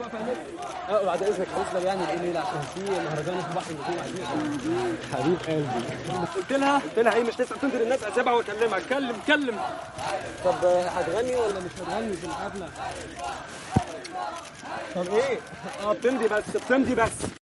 إحنا آه بعد إذنك هنسلم يعني الإيميل عشان في مهرجان في بحر النجوم عايزين حبيب قلبي. قلت لها قلت لها إيه مش تسال تنزل الناس اسابع واكلمك كلم كلم طب هتغني ولا مش هتغني في الحفله طب إيه؟ آه بتمضي بس بتمضي بس.